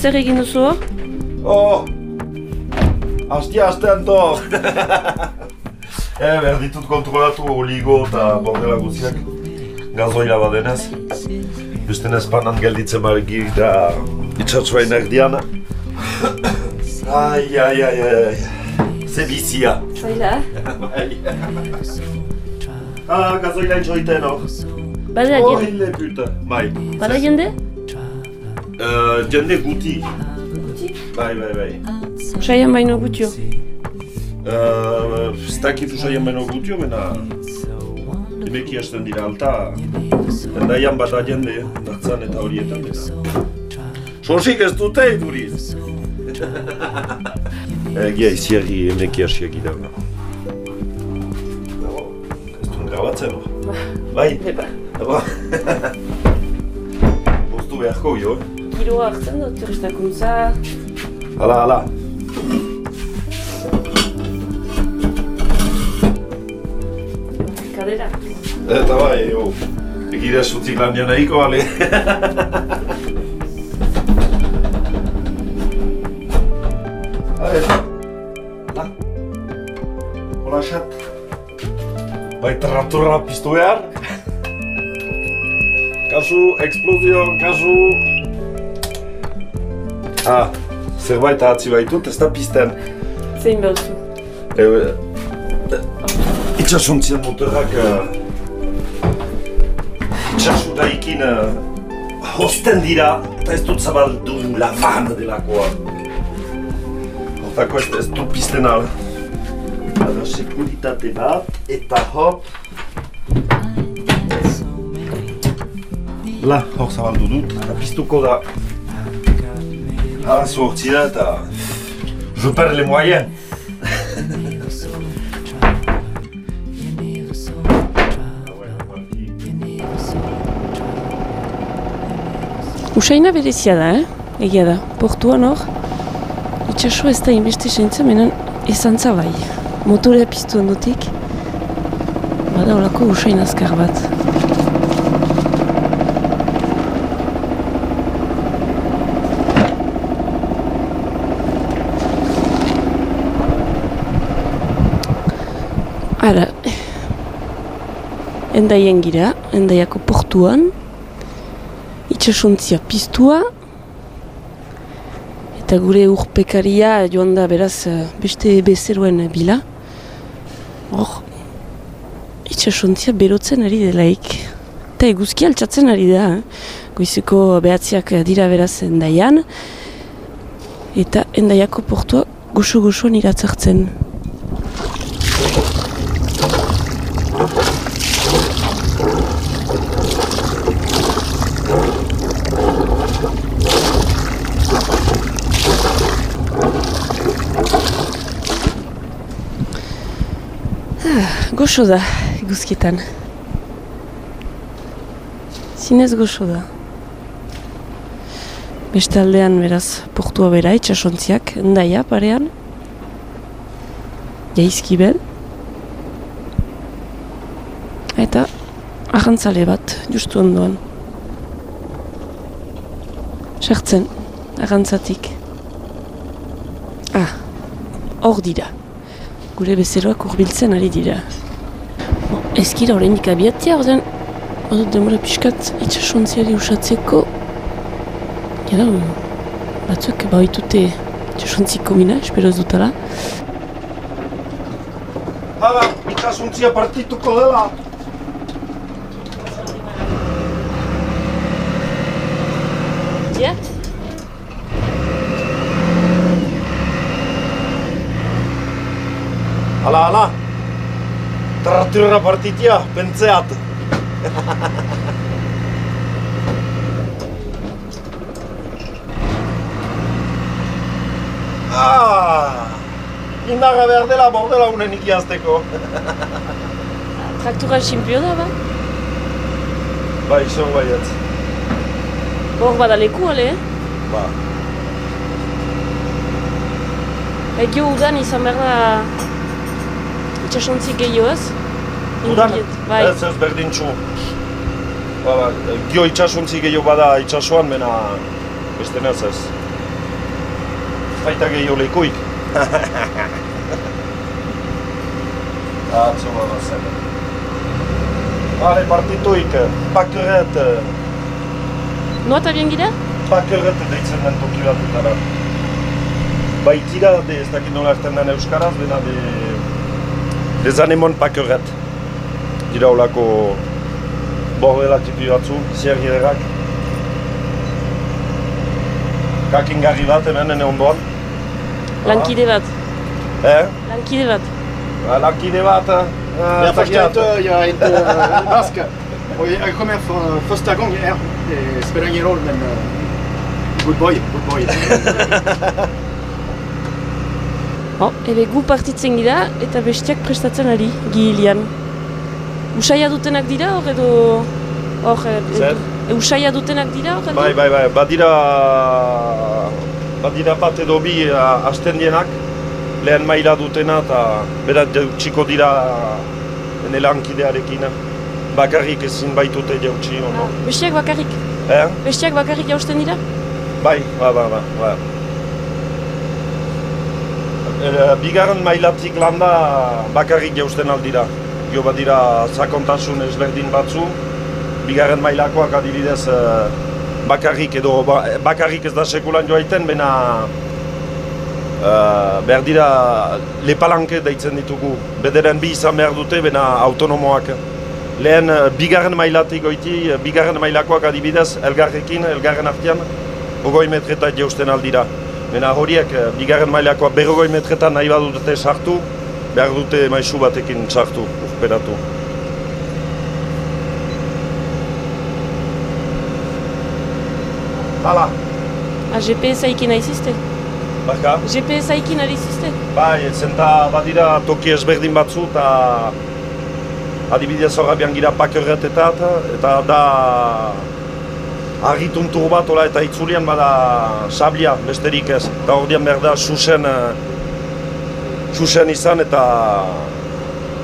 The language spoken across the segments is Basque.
Zer egin duzu hor? Oh! Astia astean to! eh, behar ditut kontrolatu oligo eta bordela guziak. Gazoila badenez. Bisten ezpanan gelditzen margi da itxatsuain erdian. ai, ai, ai, ai. Ze bizia. Baila. Bai. ah, gazoila intxoiten hor. Bada Oh, jende? hile puta. Bai. Bada jende? Uh, jende guti. Bai, bai, bai. Usaian baino gutio. Uh, ez dakit usaien beno gutio, bena... Emeki hasten dira alta... Endaian bada jende, nartzan eta horietan, bena... Sosik ez dute iduriz! Egia iziari emeki hasiak ira. Ez duen grabatzen? Bai? Eba. Eba. Boztu beharko jo, eh? Giroa hartzen dut, turistakuntza. Hala, hala. Kadera. Eta bai, jo. Egira zutzik lan nahiko, bale. Hala. La. Hola, xat. Bai, traktorra piztu behar. Kasu, eksplozio, kasu... Ah, zerbait atzi baitut, ez da pizten. Zein behutzu. E, itxasuntzien motorrak uh, itxasudaikin uh, hosten dira eta ez dut zabaldu laban delakoa. Hortako ez, ez dut pizten al. Ada sekuritate bat eta hop. La, hor zabaldu dut eta piztuko da. Da eta... Je perds les moyens. Usaina berezia da, eh? Egia da, portuan hor. Itxaso ez da inbeste seintzen, menen ezantza bai. Motorea piztu ondotik. Bada olako usain azkar bat. Ara, endaien gira, endaiako portuan, itxasontzia piztua, eta gure urpekaria joan da beraz eh, beste bezeroen bila. Hor, itxasontzia berotzen ari delaik. Eta eguzki altxatzen ari da, eh? goizeko behatziak dira beraz endaian, eta endaiako portua goxo-goxoan iratzartzen. Goxo da, eguzkietan. Zinez goxo da. Beste aldean beraz portua bera, itxasontziak, endaia parean. Jaizkibel. Eta ahantzale bat, justu ondoan. Sartzen, ahantzatik. Ah, hor dira gure bezeroak urbiltzen ari dira. Ezkira oraindik abiatzea, ordean, badut demora pixkat itxasontziari usatzeko. Jara, batzuk baitute itxasontziko mina, espero ez dutala. Hala, itxasuntzia partituko dela. Ja? Hala, hala. Traktorra partitia, pentseat. ah! Indarra behar dela bordela unen ikiazteko. Traktura sinpio da, ba? bai, izan baietz. Hor bada leku, ale, eh? Ba. Egio udan izan behar da itxasontzi gehiago ez? Udan? Bai, Ez ez berdintxu. Ba, ba, gio itxasuntzi gehiago bada itxasuan, mena beste ez ez. baita gehiago lekuik. Atzo bada zen. Hale, partituik, pakerret, Noa eta bien gira? pakerret deitzen den toki bat dutara. Baitira, de ez dakit nola erten den euskaraz, dena de... De zanemon pakerret. Dira olako bordela tipi batzu, ziergiderak. Kakingarri bat hemen ene ondoan. Lankide bat. Eh? Lankide bat. Ba, Lankide bat, eh? Men jag förstår tagiat. inte, jag är inte eh, basker. Och jag kom här för första gången här. Det spelar ingen roll men... eh, Good boy, good boy. Bo, ebe gu partitzen gira eta bestiak prestatzen ari, gihilian. Usaia dutenak dira hor edo... Hor, e, Zer? e, usaia dutenak dira hor edo? Bai, bai, bai, badira... Badira bat edo bi uh, hasten dienak, lehen maila dutena eta berat txiko dira ene lankidearekin. Bakarrik ezin baitute jautsi, ono. Ah, Bestiak bakarrik. Eh? Bestiak bakarrik jausten dira? Bai, ba, ba, ba, ba. E, bigarren mailatik landa bakarrik jausten aldira. Jo badira sakontasun ezberdin batzu, bigarren mailakoak adibidez eh, bakarrik edo ba, bakarrik ez da sekulan joaiten, bena uh, behar dira lepalanke deitzen ditugu. Bederen bi izan behar dute, bena autonomoak. Lehen eh, bigarren mailatik goiti, bigarren mailakoak adibidez, elgarrekin, elgarren artean, ogoi metretat jausten aldira. Bena horiek, bigarren mailakoa berrogoi metretan nahi badute sartu, behar dute maisu batekin sartu, urperatu. Hala, Ah, GPS aikin aizizte? baka. GPS aikin ari zizte? Bai, zenta badira toki ezberdin batzu eta adibidez horra gira pakerretetat eta da argituntur bat ola eta itzulian bada sablia besterik ez. Eta hor dian behar da susen, eh, susen izan eta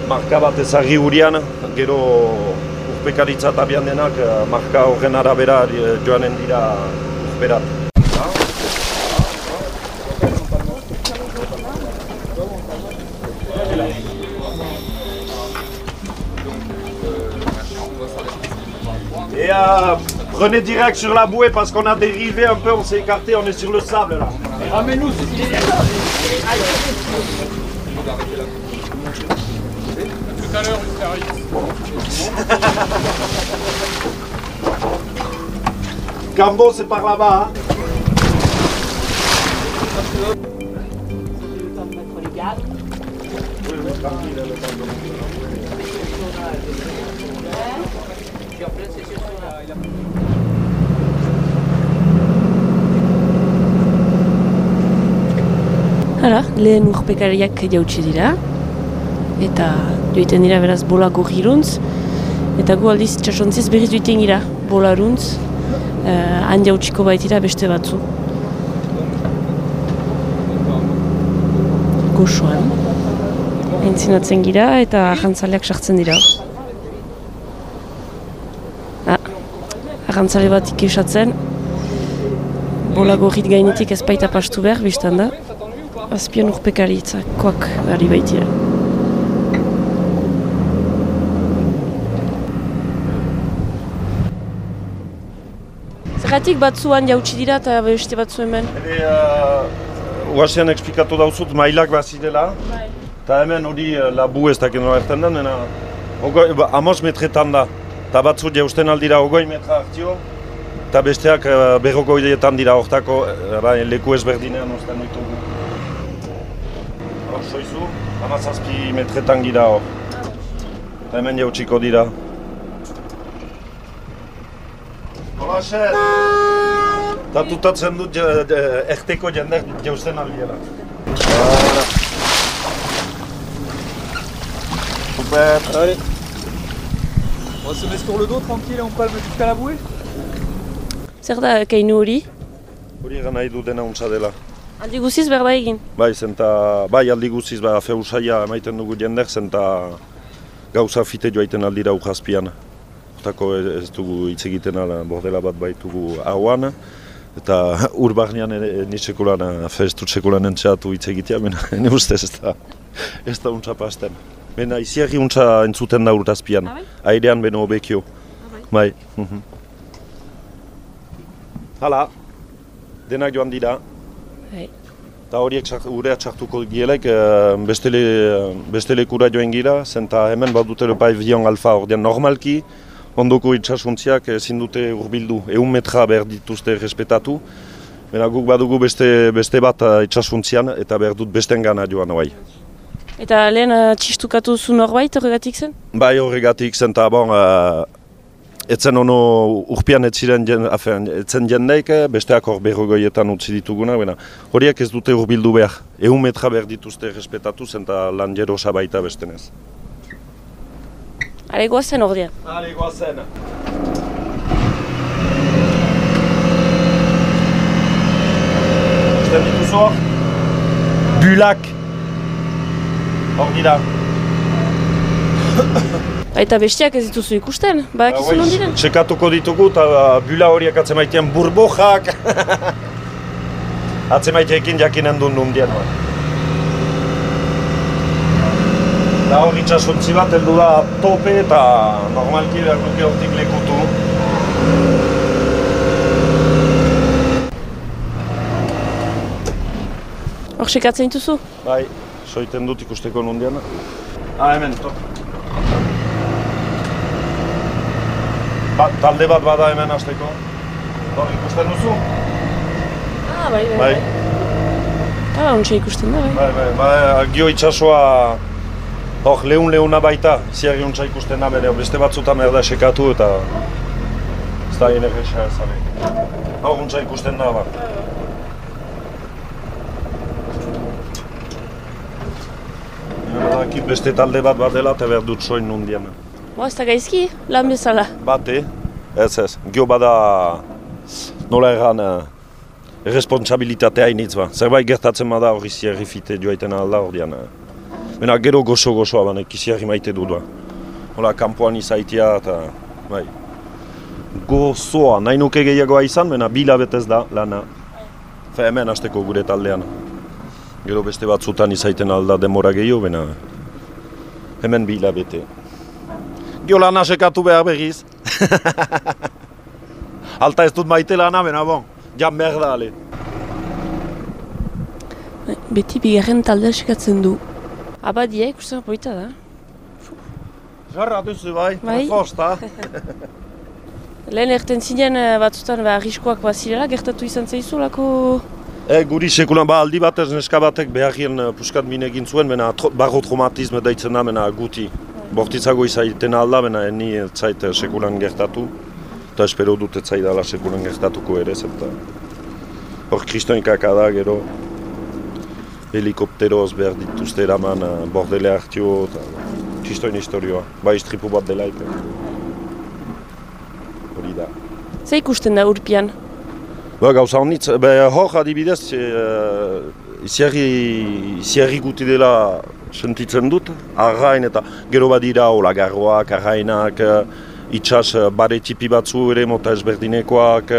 marka bat ezagri hurian, gero urpekaritza eta denak eh, marka horren arabera eh, joanen dira urperat. Et prenez direct sur la bouée parce qu'on a dérivé un peu, on s'est écarté, on est sur le sable là. Ramène-nous Tout à l'heure. Cambo c'est par là-bas. Hein. Hala, lehen urpekariak jautsi dira. Eta joiten dira beraz bolako giruntz. Eta gu aldiz txasontziz berriz joiten gira bolaruntz. Uh, han jautsiko baitira beste batzu. Goxoan. Entzinatzen gira eta ahantzaleak sartzen dira. Ah, ahantzale bat ikesatzen. Bola gorrit gainetik ez baita pastu behar, biztan da. Azpian urpekaritzakoak ari baitira. Zergatik batzuan jautsi dira eta beste batzu hemen. Ere, uh, Uasean eksplikatu dauzut, mailak bazirela. Eta hemen hori uh, labu ez dakit nola erten den, ogoi, ba, amos metretan da. Eta batzu jausten aldira ogoi metra hartio, eta besteak uh, berrogoietan dira hortako uh, bai, leku ezberdinean osten ditugu. Hor, soizu, hamazazpi metretan gira hor. Eta hemen jautsiko dira. Holaxe! Eta tutatzen dut erteko jendeak jausten aldiela. Super! Allez. On se met sur le dos tranquille et on palme jusqu'à la bouée Zer da kainu hori? Hori egan nahi du dena untza dela. Aldi guziz behar da egin. Bai, zenta, bai aldi guziz, ba, feusaia emaiten dugu jendek, zenta gauza fite joaiten aldira ujazpian. Hortako ez dugu hitz egiten ala, bordela bat baitugu hauan. Eta ur barnean ni sekulan, festu sekulan entxatu hitz egitea, mena, ne ustez ez da, ez da untsa pasten. Mena, iziarri untsa entzuten da urtazpian, airean beno obekio. bai? Mhm. Hala, denak joan dira. Bai. Eta horiek urea txartuko gielek, eh, beste, le, beste lekura joen gira, zenta hemen badute lepa evion alfa ordean normalki, ondoko itxasuntziak ezin dute urbildu, eun metra behar dituzte respetatu, Bera guk badugu beste, beste bat eh, itxasuntzian eta behar dut besten gana joan bai. Eta lehen uh, txistukatu zu norbait horregatik zen? Bai horregatik zenta bon, uh, etzen ono urpian ez ziren jen, afen, etzen jendeik, eh, besteak hor berrogoietan utzi dituguna, bena, horiek ez dute urbildu behar. Egun metra behar dituzte respetatu zenta lan jerosa baita bestenez. Hale goazen ordean. Ale, goazen. Usten dituzu hor? Bulak. Hor dira. Eta bestiak ez dituzu ikusten, badakizu non diren? Txekatuko ditugu eta bula horiek atzemaitean burbojak. Atzemaiteekin jakinen duen nundien. Eta hor itxasuntzi bat heldu da tope eta normalki behar nuke hortik lekutu. Hor sekatzen dituzu? Bai, soiten dut ikusteko nundian. Ah, hemen, top. Ba, talde bat bada hemen hasteko. Hor ikusten duzu? Ah, bai, Bai, Ah, ontsa ikusten da, bai. bai, bai, bai, gio itxasoa hor lehun lehuna baita, ziarri ontsa ikusten da bere, beste batzutan erda sekatu eta ez da hien egisa ezare. Hor ontsa ikusten da, ba. Badakit beste talde bat bat dela eta behar dut soin nundian. Ba, ez da gaizki, lan bezala. Bate, ez ez, gio bada nola erran uh, responsabilitatea initz ba. Zerbait gertatzen bada hori zierri fite joaiten alda hor dian. Bena gero gozo-gozoa banek iziarri maite dut ba. Hola, kanpoan izaitia eta bai. Gozoa, nahi nuke gehiagoa izan, bena bila betez da lana. Fe hemen hasteko gure taldean. Gero beste batzutan izaiten alda demora gehiago, bena hemen bila bete. Gio lana sekatu behar begiz. Alta ez dut maite lana, bena bon. Ja merda, ale. Beti bigarren taldea sekatzen du. Abadia ikusten poita da. Jarra duzu bai, Bai. fosta. Lehen erten zinen eh, batzutan ba, arriskoak bazirela, gertatu izan zaizulako... E, guri sekulan, ba, aldi batez neska batek beharien uh, puskat mine egin zuen, bena barro traumatisme daitzen da, bena guti. Bortitzago izaiten alda, bena ni zait eh, sekulan gertatu. Eta espero dut ez zaidala sekulan gertatuko ere, zeta. Hor kristoinkaka da, gero helikopteroz behar dituzte eraman uh, bordele hartio, eta kristoin historioa. Ba, istripu bat dela, eta hori da. Ze ikusten da urpian? Ba, gauza honitz, be, hor adibidez, e, iziarri, iziarri guti dela sentitzen dut, arrain eta gero badira olagarroak, arrainak, e, itxas bare tipi batzu ere mota ezberdinekoak,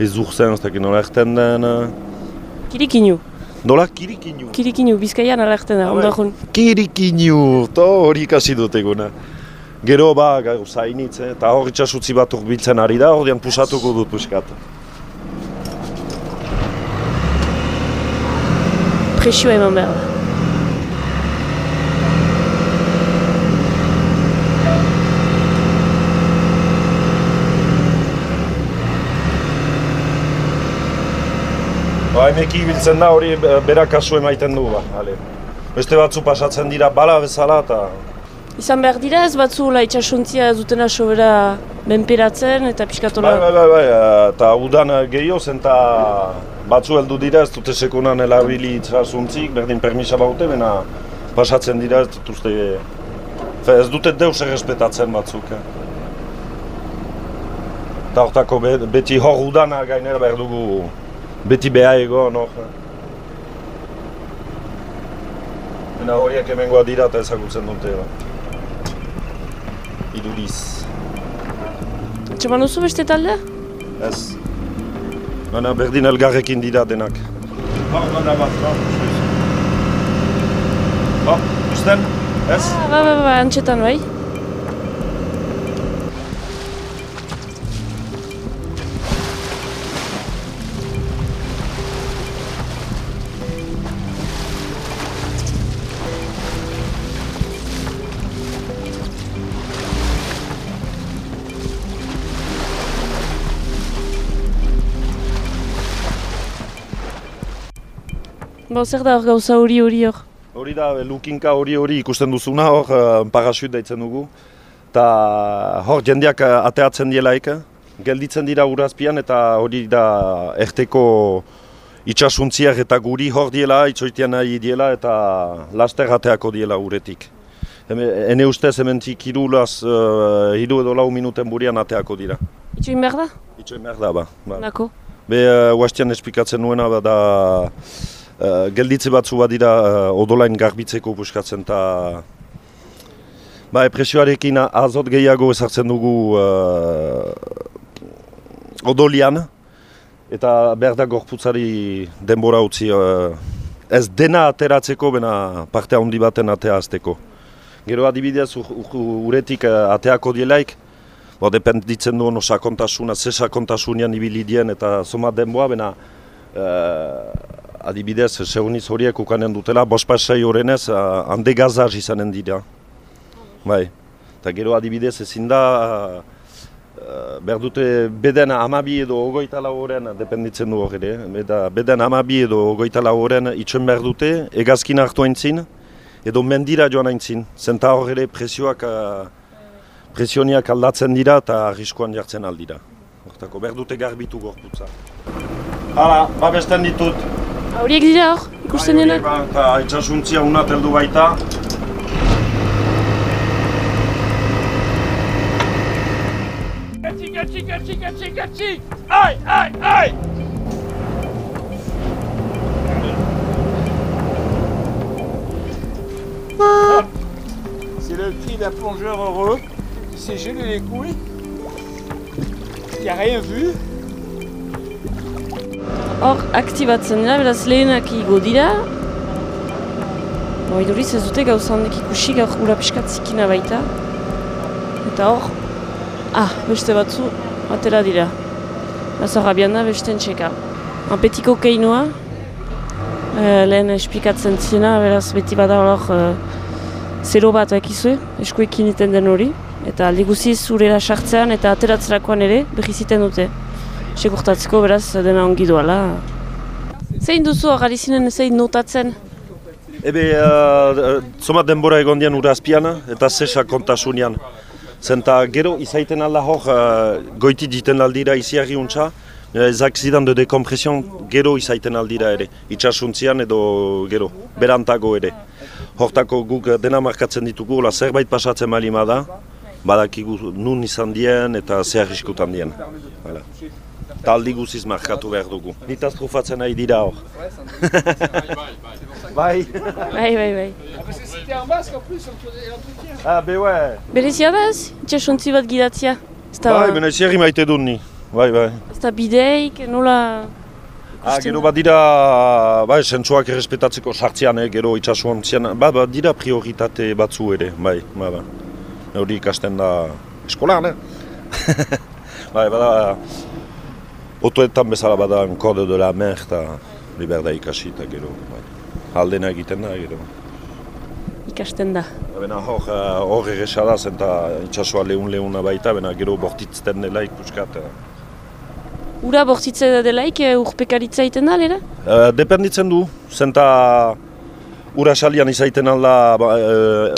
ez urzen, ez dakit nola erten den, Kirikinu. Nola kirikinu. Kirikinu, bizkaian alerten da, bai. ondorun. Kirikinu, to hori ikasi dut eguna. Gero ba, gauza initz, eh, eta hor itxasutzi bat urbiltzen ari da, hor pusatuko dut puskat. Presioa eman behar da. Emeki ibiltzen da hori be- bera kasu emaiten du, ba, ale. Beste batzu pasatzen dira bala bezala eta... Izan behar dira ez batzu la itxasuntzia ez dutena sobera menperatzen eta piskatola... Bai, bai, bai, bai, eh, eta udan eh, gehiago zen eta batzu heldu dira ez dute sekunan elabili itxasuntzik, berdin permisa baute, bena pasatzen dira ez dituzte... Fe, ez dute deus errespetatzen batzuk, eh. Eta hortako be, beti hor udana gainera behar dugu beti beha egon hor. Eta horiek hemengoa dira eta ezagutzen dute. Ba. Iduriz. Txeman duzu beste taldea? Ez. Baina berdin elgarrekin dira denak. Hor, bada bat, hor, Hor, usten? Ez? Ah, ba, ba, ba, antxetan bai. Ba, zer da hor gauza hori hori hor? Hori da, lukinka hori hori ikusten duzuna, hor uh, parachute deitzen dugu. Ta hor jendeak eh, ateatzen dielaik, gelditzen dira urazpian eta hori da erteko itxasuntziak eta guri hor diela, itzoitean nahi diela eta laster ateako diela uretik. Heme, ene ustez hemen hirulaz, uh, hiru edo lau minuten burian ateako dira. Itxoin behar da? Itxoin behar da, ba. ba. Be, uh, huastian esplikatzen nuena, ba, da uh, gelditze batzu badira uh, odolain garbitzeko puskatzen eta ba, presioarekin azot gehiago ezartzen dugu uh, odolian eta behar da gorputzari denbora utzi uh, ez dena ateratzeko, bena parte handi baten atea azteko. Gero adibidez ur, ur, uretik uh, ateako dielaik, Bo, dependitzen du ono sakontasuna, ibili dien eta zoma denboa, bena uh, adibidez, seguniz horiek ukanen dutela, bospasai horrenez, uh, hande gazaz izanen dira. Bai, eta gero adibidez ezin da, uh, behar dute beden amabi edo ogoita lau horren, dependitzen du hori, eta beden amabi edo ogoita lau horren itxen behar dute, egazkin hartu aintzin, edo mendira joan aintzin, zenta hori presioak uh, presioniak aldatzen dira eta arriskoan jartzen aldira. Hortako, behar dute garbitu gorputza. Hala, babesten ditut. Horiek dira hor, ikusten dena? Eta itxasuntzia unat heldu baita. Gatsi, gatsi, gatsi, gatsi, gatsi Aïe, aïe, aïe Hop. C'est le cri d'un plongeur heureux qui s'est gelé les couilles, qui a rien vu. Hor, aktibatzen dira, beraz lehenak igo dira. Bo, iduriz ez dute gauza handik ikusi, gaur ura pixkat zikina baita. Eta hor, ah, beste batzu, atera dira. Beraz hor, abian da, beste entxeka. Anpetiko keinoa, eh, lehen esplikatzen ziena, beraz beti bada hor eh, zero bat ekizue, eskuekin iten den hori. Eta aldi guziz urera sartzean eta ateratzerakoan ere, behiziten dute. Sekurtatzeko beraz dena ongi doala. Zein duzu hor zinen zein notatzen? Ebe, uh, zomat denbora egon dian urazpian eta zesa kontasunean. Zenta gero izaiten alda hor, uh, goiti diten aldira iziarri untxa, ez accident de dekompresion gero izaiten aldira ere, itxasuntzian edo gero, berantago ere. Hortako guk dena markatzen ditugu, la zerbait pasatzen malima da, badakigu nun izan dien eta zer riskutan dien. Hala. Taldi guziz markatu behar dugu. Nitaz trufatzen nahi dira hor. bai. Bai, bai, bai. Ah, be ouais. Berezia da ez? Itxasuntzi bat gidatzia? Da, Bai, bena iziarri maite dut ni. Bai, bai. ez da bideik, nola... Ah, gero bat dira, bai, sentsuak errespetatzeko sartzean, eh, gero itxasuan zian, ba, ba, dira prioritate batzu ere, bai, ba, ba. Hori ikasten da eskolan, eh? bai, bada, otoetan bezala bada kode de la mer, eta hori behar da ikasi, eta gero, bai. Aldena egiten da, gero. Ikasten da. Bena hor, eh, hor egesa da, zenta itxasua lehun-lehuna baita, bena gero bortitzten dela ikuskat. eh. Ura bortitze da delaik, eh, urpekaritza egiten da, lera? Uh, dependitzen du, zenta ura salian izaiten alda ba, uh,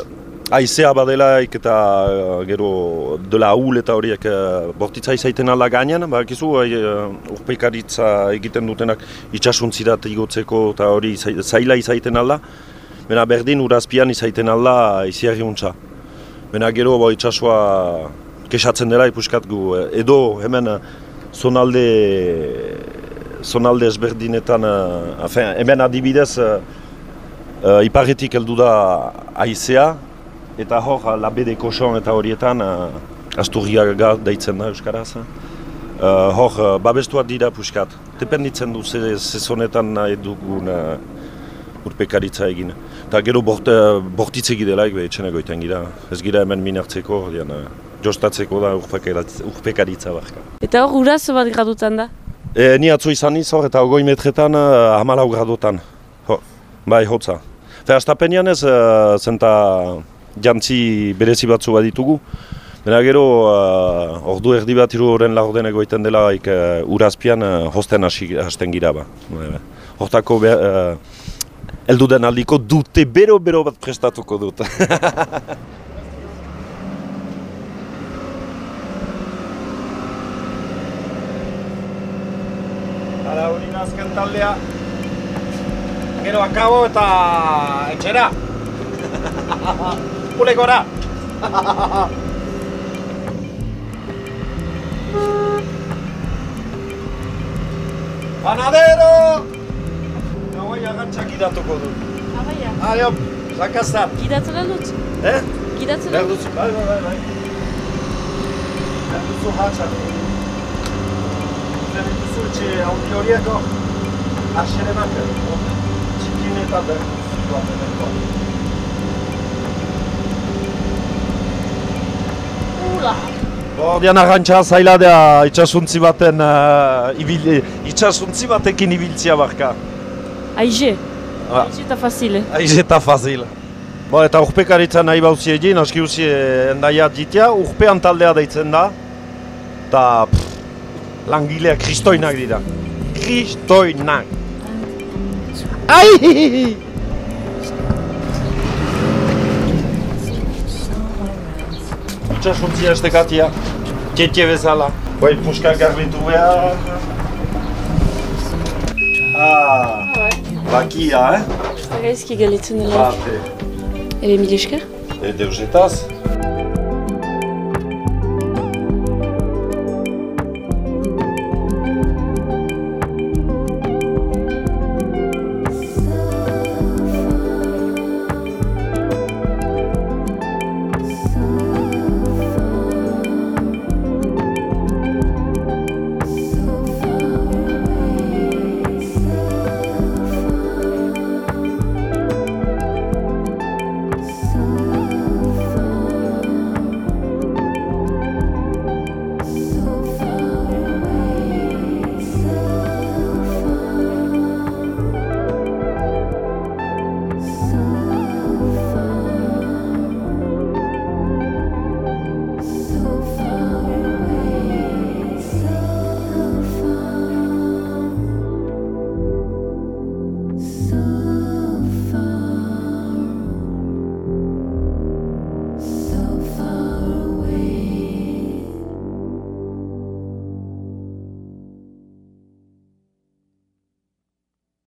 aizea badelaik eta uh, gero dela ahul eta horiek uh, bortitza izaiten alda gainean, bakizu uh, urpekaritza egiten dutenak itxasuntzirat igotzeko eta hori zaila izaiten alda, Bena berdin urazpian izaiten alda iziarri untza. Bena gero bo itxasua kesatzen dela ipuskat gu, eh, edo hemen eh, zonalde zonalde ezberdinetan, afen, hemen adibidez uh, iparretik heldu da haizea, eta hor labede koson eta horietan, uh, Asturriaga deitzen da Euskaraz, uh, hor, uh, babestuak dira puskat. Dependitzen du ze sezonetan nahi dugun uh, urpekaritza egin. Eta gero bort, uh, bortitzegi delaik be etxena goiten gira. Ez gira hemen minartzeko, dian, uh, jostatzeko da urpekaritza, barka. Eta hor, uraz bat gradutan da? E, ni atzo izan hor eta ogoi metretan uh, hamalau gradotan. Ho, bai, hotza. Fe, astapenian ez, uh, zenta jantzi berezi batzu bat ditugu. Baina gero, uh, ordu erdi bat hiru horren laurden egoiten dela ik, uh, urazpian uh, hosten hasten gira ba. Bai, bai. Hortako be, uh, eldu den aldiko dute bero-bero bat prestatuko dut. Hala, hori da azken taldea. Gero akabo eta etxera. Pulekora. Panadero! Gauai agantxak idatuko du. Abaia. Aio, zakazat. Gidatzen dut? Eh? Gidatzen Behar duzu, bai, bai, bai, bai. Behar duzu hatxak. Zer dituzu etxe haundi horieko. Arxerenak. Txikin eta behar duzu bat edeko. Ula! Ordean arrantxa zaila da itxasuntzi baten, uh, ibil, itxasuntzi batekin ibiltzia barka. Aize. Ah. Aize eta fazile. Aiz eta fazil. Bo, eta urpekaritza nahi bauzi egin, aski uzi endaia ditia, urpean taldea deitzen da. Eta pff, langileak kristoinak dira. Kristoinak. Ai! Itxasuntzia estekatia, txetje bezala. Bai, puskak garbitu behar. Ah, bakia, eh? Gaizki galitzen dela. Bate. Ere mil esker? E, deusetaz?